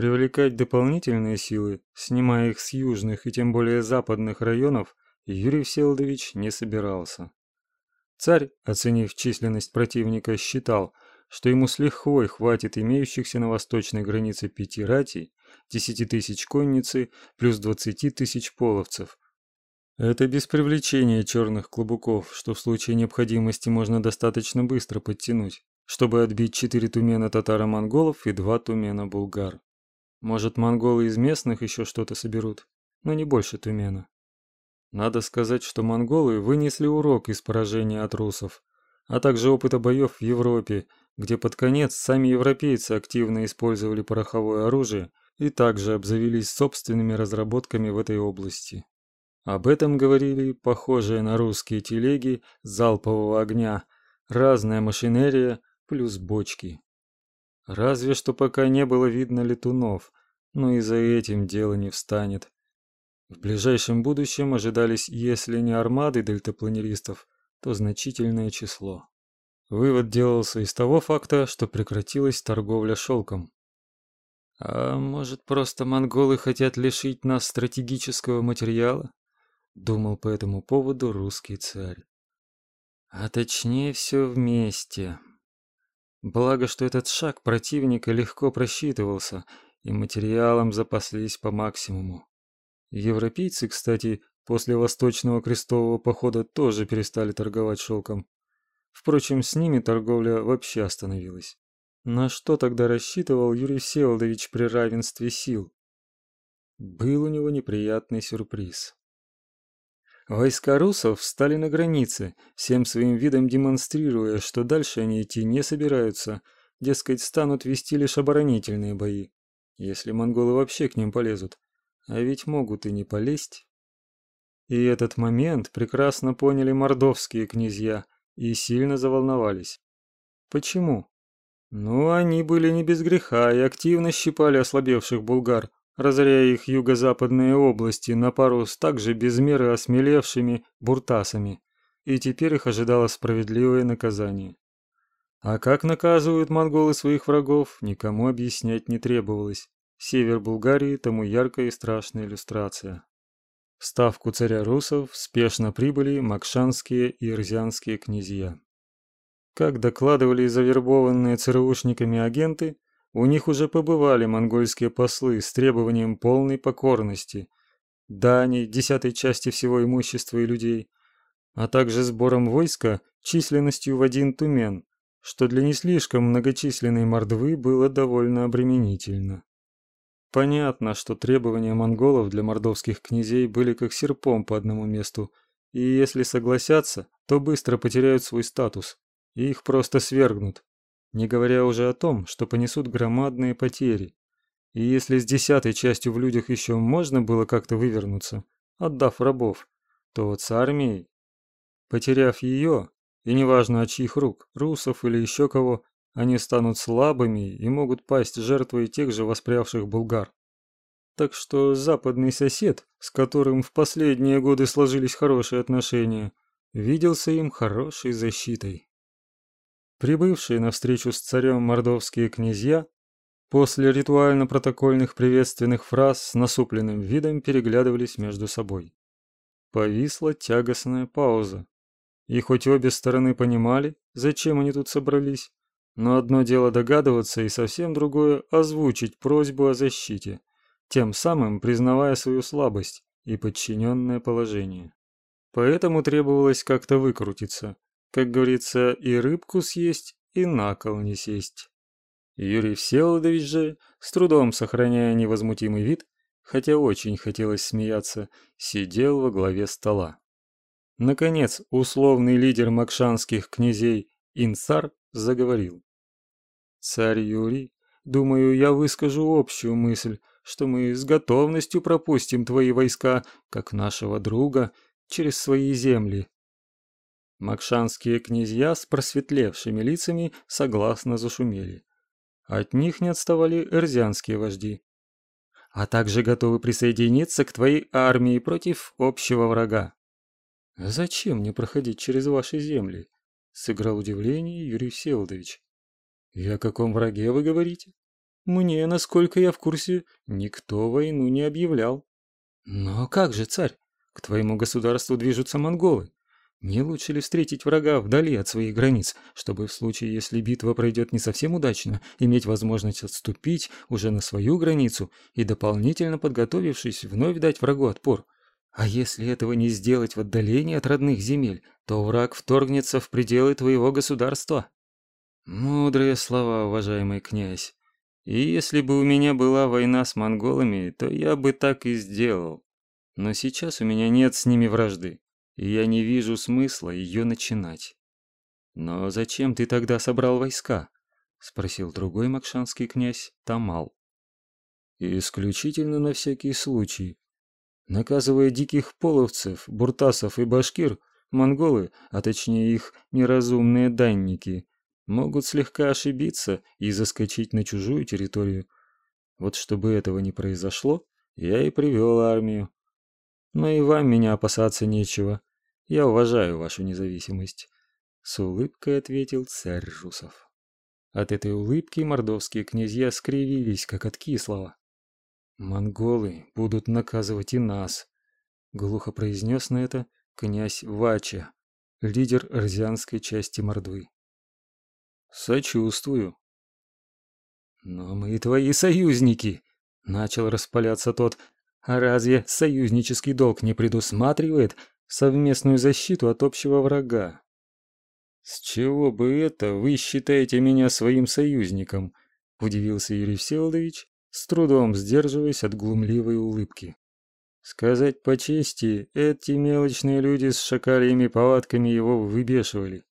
Привлекать дополнительные силы, снимая их с южных и тем более западных районов, Юрий Всеволодович не собирался. Царь, оценив численность противника, считал, что ему с лихвой хватит имеющихся на восточной границе пяти ратей, десяти тысяч конницы плюс двадцати тысяч половцев. Это без привлечения черных клубуков, что в случае необходимости можно достаточно быстро подтянуть, чтобы отбить четыре тумена татаро-монголов и два тумена булгар. Может, монголы из местных еще что-то соберут, но не больше тумена. Надо сказать, что монголы вынесли урок из поражения от русов, а также опыта боев в Европе, где под конец сами европейцы активно использовали пороховое оружие и также обзавелись собственными разработками в этой области. Об этом говорили похожие на русские телеги залпового огня, разная машинерия плюс бочки. Разве что пока не было видно летунов, но и за этим дело не встанет. В ближайшем будущем ожидались, если не армады дельтапланеристов, то значительное число. Вывод делался из того факта, что прекратилась торговля шелком. А может, просто монголы хотят лишить нас стратегического материала? Думал по этому поводу русский царь. А точнее все вместе. Благо, что этот шаг противника легко просчитывался, и материалом запаслись по максимуму. Европейцы, кстати, после Восточного крестового похода тоже перестали торговать шелком. Впрочем, с ними торговля вообще остановилась. На что тогда рассчитывал Юрий Всеволодович при равенстве сил? Был у него неприятный сюрприз. Войска русов встали на границе, всем своим видом демонстрируя, что дальше они идти не собираются, дескать, станут вести лишь оборонительные бои, если монголы вообще к ним полезут. А ведь могут и не полезть. И этот момент прекрасно поняли мордовские князья и сильно заволновались. Почему? Ну, они были не без греха и активно щипали ослабевших булгар, разоряя их юго-западные области на пару с также без меры осмелевшими буртасами, и теперь их ожидало справедливое наказание. А как наказывают монголы своих врагов, никому объяснять не требовалось. Север Булгарии тому яркая и страшная иллюстрация. В ставку царя русов спешно прибыли макшанские и ирзианские князья. Как докладывали завербованные ЦРУшниками агенты, у них уже побывали монгольские послы с требованием полной покорности, дани, десятой части всего имущества и людей, а также сбором войска численностью в один тумен, что для не слишком многочисленной мордвы было довольно обременительно. Понятно, что требования монголов для мордовских князей были как серпом по одному месту, и если согласятся, то быстро потеряют свой статус, и их просто свергнут, не говоря уже о том, что понесут громадные потери. И если с десятой частью в людях еще можно было как-то вывернуться, отдав рабов, то вот с армией, потеряв ее, и неважно от чьих рук, русов или еще кого, они станут слабыми и могут пасть жертвой тех же воспрявших булгар. Так что западный сосед, с которым в последние годы сложились хорошие отношения, виделся им хорошей защитой. Прибывшие на встречу с царем мордовские князья после ритуально-протокольных приветственных фраз с насупленным видом переглядывались между собой. Повисла тягостная пауза. И хоть обе стороны понимали, зачем они тут собрались, но одно дело догадываться и совсем другое озвучить просьбу о защите, тем самым признавая свою слабость и подчиненное положение. Поэтому требовалось как-то выкрутиться, как говорится, и рыбку съесть, и на кол не сесть. Юрий Всеволодович же, с трудом сохраняя невозмутимый вид, хотя очень хотелось смеяться, сидел во главе стола. Наконец, условный лидер макшанских князей Инсар заговорил. «Царь Юрий, думаю, я выскажу общую мысль, что мы с готовностью пропустим твои войска, как нашего друга, через свои земли». Макшанские князья с просветлевшими лицами согласно зашумели. От них не отставали эрзианские вожди. «А также готовы присоединиться к твоей армии против общего врага». «Зачем мне проходить через ваши земли?» — сыграл удивление Юрий Всеволодович. «И о каком враге вы говорите?» Мне, насколько я в курсе, никто войну не объявлял. Но как же, царь? К твоему государству движутся монголы. Не лучше ли встретить врага вдали от своих границ, чтобы в случае, если битва пройдет не совсем удачно, иметь возможность отступить уже на свою границу и дополнительно подготовившись вновь дать врагу отпор? А если этого не сделать в отдалении от родных земель, то враг вторгнется в пределы твоего государства. Мудрые слова, уважаемый князь. И если бы у меня была война с монголами, то я бы так и сделал. Но сейчас у меня нет с ними вражды я не вижу смысла ее начинать. Но зачем ты тогда собрал войска? спросил другой макшанский князь Тамал. Исключительно на всякий случай. Наказывая диких половцев, буртасов и башкир, монголы, а точнее их неразумные данники, могут слегка ошибиться и заскочить на чужую территорию. Вот чтобы этого не произошло, я и привел армию. Но и вам меня опасаться нечего. Я уважаю вашу независимость, с улыбкой ответил царь Жусов. От этой улыбки мордовские князья скривились, как от кислого. Монголы будут наказывать и нас, глухо произнес на это князь Вача, лидер рзянской части Мордвы. Сочувствую. Но мы твои союзники, начал распаляться тот. А разве союзнический долг не предусматривает, совместную защиту от общего врага. С чего бы это вы считаете меня своим союзником? удивился Юрий Всеволодович, с трудом сдерживаясь от глумливой улыбки. Сказать по чести, эти мелочные люди с шакальями повадками его выбешивали.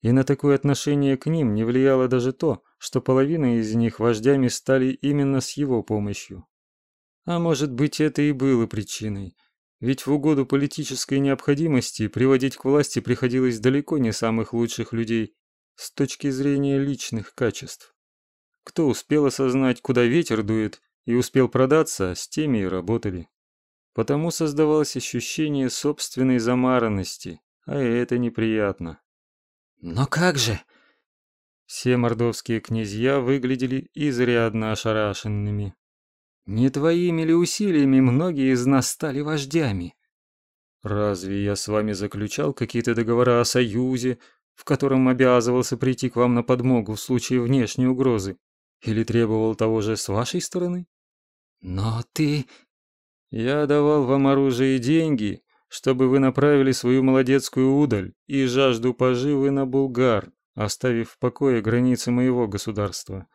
И на такое отношение к ним не влияло даже то, что половина из них вождями стали именно с его помощью. А может быть, это и было причиной, ведь в угоду политической необходимости приводить к власти приходилось далеко не самых лучших людей с точки зрения личных качеств. Кто успел осознать, куда ветер дует, и успел продаться, с теми и работали. Потому создавалось ощущение собственной замаранности, а это неприятно. Но как же? Все мордовские князья выглядели изрядно ошарашенными. Не твоими ли усилиями многие из нас стали вождями? Разве я с вами заключал какие-то договора о союзе, в котором обязывался прийти к вам на подмогу в случае внешней угрозы, или требовал того же с вашей стороны? Но ты я давал вам оружие и деньги, чтобы вы направили свою молодецкую удаль и жажду поживы на Булгар, оставив в покое границы моего государства.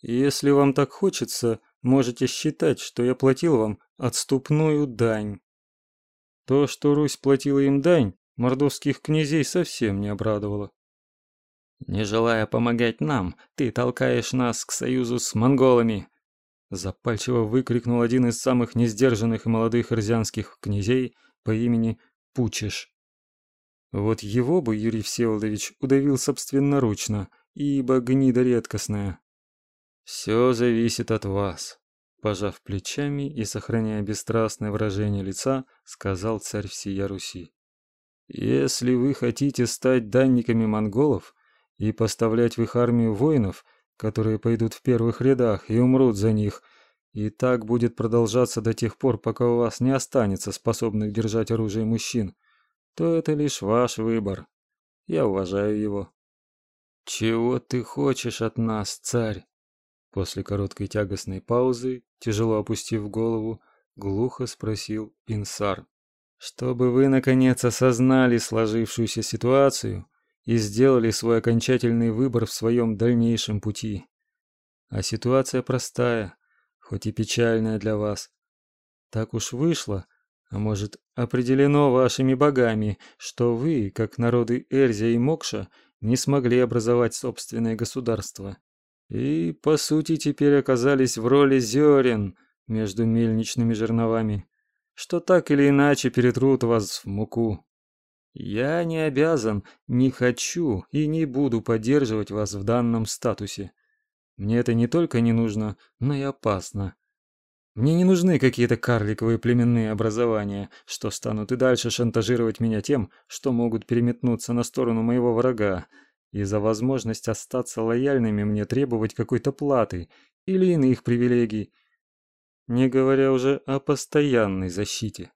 Если вам так хочется, можете считать, что я платил вам отступную дань. То, что Русь платила им дань, мордовских князей совсем не обрадовало. Не желая помогать нам, ты толкаешь нас к союзу с монголами, запальчиво выкрикнул один из самых несдержанных и молодых рзянских князей по имени Пучеш. Вот его бы Юрий Всеволодович удавил собственноручно, ибо гнида редкостная. Все зависит от вас, пожав плечами и сохраняя бесстрастное выражение лица, сказал царь всей Руси. Если вы хотите стать данниками монголов и поставлять в их армию воинов, которые пойдут в первых рядах и умрут за них, и так будет продолжаться до тех пор, пока у вас не останется способных держать оружие мужчин, то это лишь ваш выбор. Я уважаю его. Чего ты хочешь от нас, царь? После короткой тягостной паузы, тяжело опустив голову, глухо спросил Инсар. «Чтобы вы, наконец, осознали сложившуюся ситуацию и сделали свой окончательный выбор в своем дальнейшем пути. А ситуация простая, хоть и печальная для вас. Так уж вышло, а может, определено вашими богами, что вы, как народы Эрзия и Мокша, не смогли образовать собственное государство и, по сути, теперь оказались в роли зерен между мельничными жерновами, что так или иначе перетрут вас в муку. Я не обязан, не хочу и не буду поддерживать вас в данном статусе. Мне это не только не нужно, но и опасно. Мне не нужны какие-то карликовые племенные образования, что станут и дальше шантажировать меня тем, что могут переметнуться на сторону моего врага, и за возможность остаться лояльными мне требовать какой-то платы или иных привилегий, не говоря уже о постоянной защите.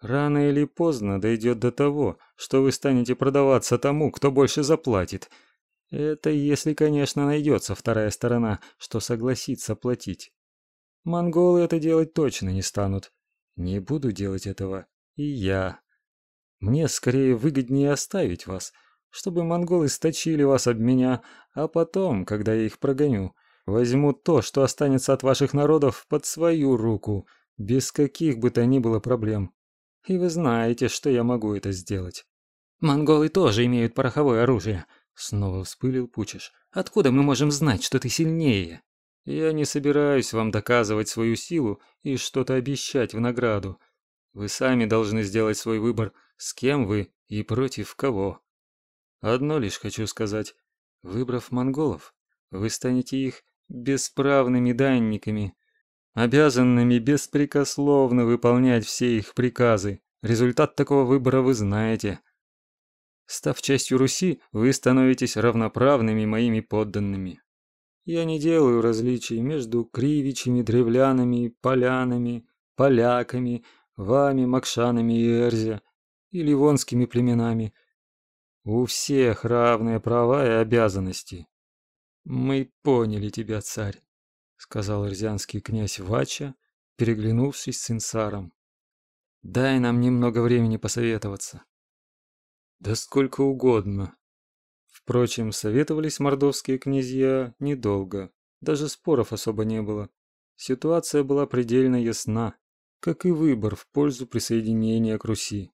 Рано или поздно дойдет до того, что вы станете продаваться тому, кто больше заплатит. Это если, конечно, найдется вторая сторона, что согласится платить. Монголы это делать точно не станут. Не буду делать этого и я. Мне скорее выгоднее оставить вас, чтобы монголы сточили вас об меня, а потом, когда я их прогоню, возьму то, что останется от ваших народов, под свою руку, без каких бы то ни было проблем. И вы знаете, что я могу это сделать. Монголы тоже имеют пороховое оружие, снова вспылил Пучиш. Откуда мы можем знать, что ты сильнее? Я не собираюсь вам доказывать свою силу и что-то обещать в награду. Вы сами должны сделать свой выбор, с кем вы и против кого. Одно лишь хочу сказать: выбрав монголов, вы станете их бесправными данниками, обязанными беспрекословно выполнять все их приказы. Результат такого выбора вы знаете. Став частью Руси, вы становитесь равноправными моими подданными. Я не делаю различий между кривичами, древлянами, полянами, поляками, вами, макшанами и эрзя, и ливонскими племенами. У всех равные права и обязанности. Мы поняли тебя, царь сказал рзянский князь Вача, переглянувшись с инсаром. Дай нам немного времени посоветоваться. Да сколько угодно. Впрочем, советовались мордовские князья недолго, даже споров особо не было. Ситуация была предельно ясна, как и выбор в пользу присоединения к Руси.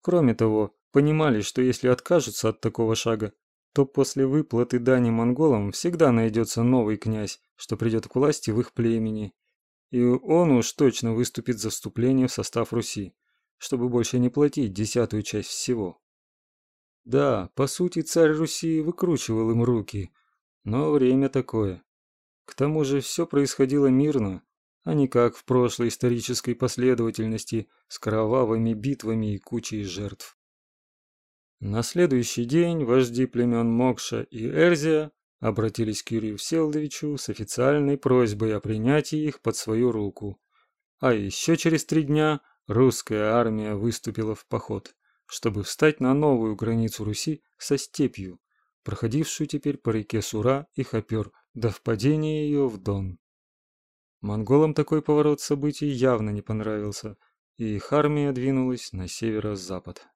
Кроме того, понимали, что если откажутся от такого шага, то после выплаты дани монголам всегда найдется новый князь, что придет к власти в их племени, и он уж точно выступит за вступление в состав Руси, чтобы больше не платить десятую часть всего. Да, по сути, царь Руси выкручивал им руки, но время такое. К тому же все происходило мирно, а не как в прошлой исторической последовательности с кровавыми битвами и кучей жертв. На следующий день вожди племен Мокша и Эрзия обратились к Юрию Всеволодовичу с официальной просьбой о принятии их под свою руку. А еще через три дня русская армия выступила в поход, чтобы встать на новую границу Руси со степью, проходившую теперь по реке Сура и Хопер до впадения ее в Дон. Монголам такой поворот событий явно не понравился, и их армия двинулась на северо-запад.